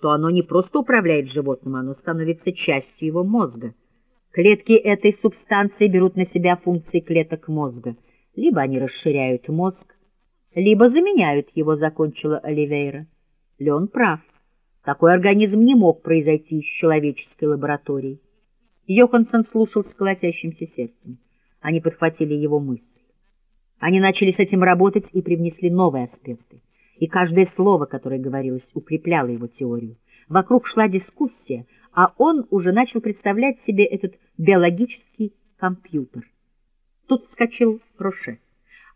то оно не просто управляет животным, оно становится частью его мозга. Клетки этой субстанции берут на себя функции клеток мозга. Либо они расширяют мозг, либо заменяют его, закончила Оливейра. Леон прав. Такой организм не мог произойти из человеческой лаборатории. Йоханссон слушал с колотящимся сердцем. Они подхватили его мысль. Они начали с этим работать и привнесли новые аспекты. И каждое слово, которое говорилось, укрепляло его теорию. Вокруг шла дискуссия, а он уже начал представлять себе этот биологический компьютер. Тут вскочил Роше.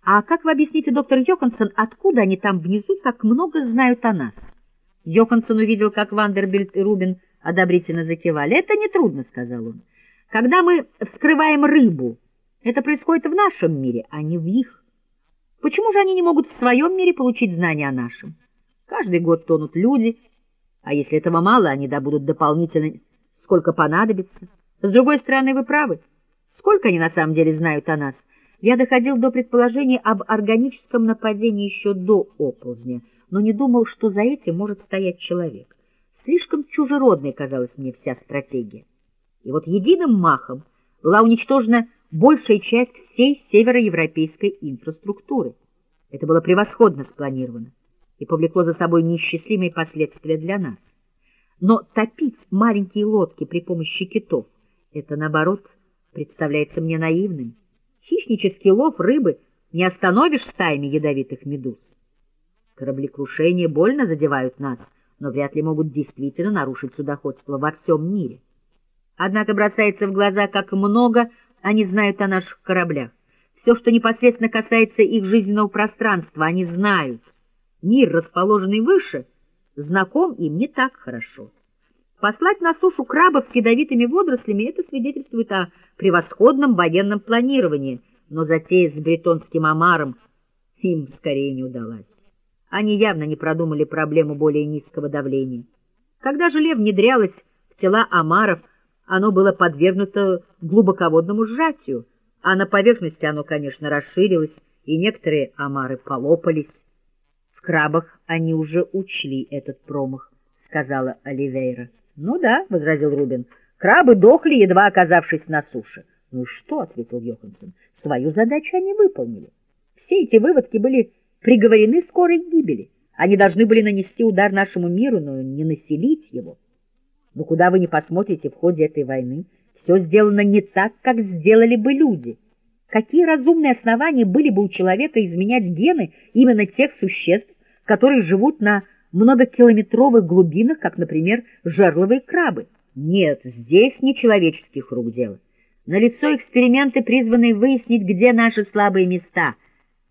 «А как вы объясните, доктор Йоханссон, откуда они там внизу так много знают о нас?» Йоханссон увидел, как Вандербильд и Рубин одобрительно закивали. «Это нетрудно», — сказал он. «Когда мы вскрываем рыбу, это происходит в нашем мире, а не в их. Почему же они не могут в своем мире получить знания о нашем? Каждый год тонут люди, а если этого мало, они добудут дополнительно, сколько понадобится. С другой стороны, вы правы. Сколько они на самом деле знают о нас? Я доходил до предположения об органическом нападении еще до оползня, но не думал, что за этим может стоять человек. Слишком чужеродной казалась мне вся стратегия. И вот единым махом была уничтожена большая часть всей североевропейской инфраструктуры. Это было превосходно спланировано и повлекло за собой неисчислимые последствия для нас. Но топить маленькие лодки при помощи китов — это, наоборот, представляется мне наивным. Хищнический лов рыбы не остановишь стаями ядовитых медуз. Кораблекрушения больно задевают нас — но вряд ли могут действительно нарушить судоходство во всем мире. Однако бросается в глаза, как много они знают о наших кораблях. Все, что непосредственно касается их жизненного пространства, они знают. Мир, расположенный выше, знаком им не так хорошо. Послать на сушу крабов с ядовитыми водорослями — это свидетельствует о превосходном военном планировании, но затея с бретонским омаром им скорее не удалась. Они явно не продумали проблему более низкого давления. Когда желе внедрялось в тела омаров, оно было подвергнуто глубоководному сжатию, а на поверхности оно, конечно, расширилось, и некоторые омары полопались. В крабах они уже учли этот промах, — сказала Оливейра. — Ну да, — возразил Рубин, — крабы дохли, едва оказавшись на суше. — Ну что, — ответил Йоханссон, — свою задачу они выполнили. Все эти выводки были приговорены скорой гибели. Они должны были нанести удар нашему миру, но не населить его. Но куда вы ни посмотрите в ходе этой войны, все сделано не так, как сделали бы люди. Какие разумные основания были бы у человека изменять гены именно тех существ, которые живут на многокилометровых глубинах, как, например, жерловые крабы? Нет, здесь не человеческих рук дело. Налицо эксперименты, призванные выяснить, где наши слабые места —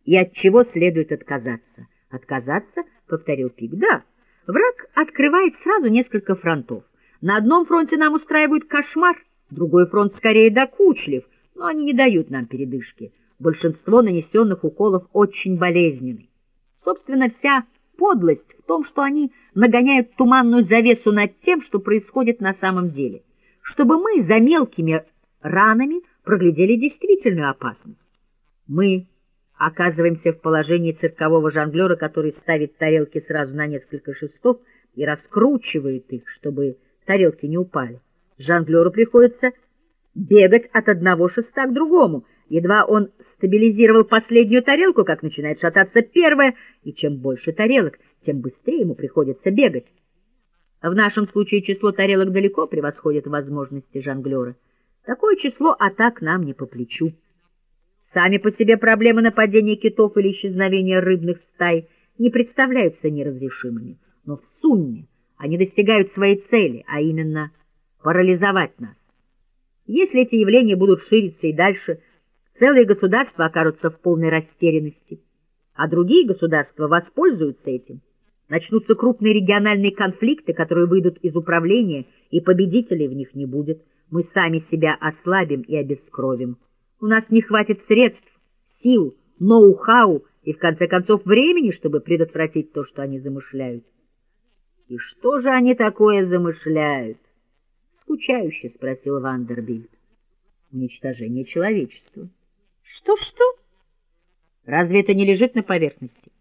и от чего следует отказаться. Отказаться, повторил Пик, да. Враг открывает сразу несколько фронтов. На одном фронте нам устраивают кошмар, другой фронт скорее докучлив, но они не дают нам передышки. Большинство нанесенных уколов очень болезненны. Собственно, вся подлость в том, что они нагоняют туманную завесу над тем, что происходит на самом деле, чтобы мы за мелкими ранами проглядели действительную опасность. Мы оказываемся в положении циркового жонглера, который ставит тарелки сразу на несколько шестов и раскручивает их, чтобы тарелки не упали. Жонглеру приходится бегать от одного шеста к другому. Едва он стабилизировал последнюю тарелку, как начинает шататься первая, и чем больше тарелок, тем быстрее ему приходится бегать. В нашем случае число тарелок далеко превосходит возможности жонглера. Такое число атак нам не по плечу. Сами по себе проблемы нападения китов или исчезновения рыбных стай не представляются неразрешимыми, но в сумме они достигают своей цели, а именно парализовать нас. Если эти явления будут шириться и дальше, целые государства окажутся в полной растерянности, а другие государства воспользуются этим. Начнутся крупные региональные конфликты, которые выйдут из управления, и победителей в них не будет. Мы сами себя ослабим и обескровим. У нас не хватит средств, сил, ноу-хау и, в конце концов, времени, чтобы предотвратить то, что они замышляют. И что же они такое замышляют? Скучающе спросил Вандербильд. Уничтожение человечества. Что-что? Разве это не лежит на поверхности?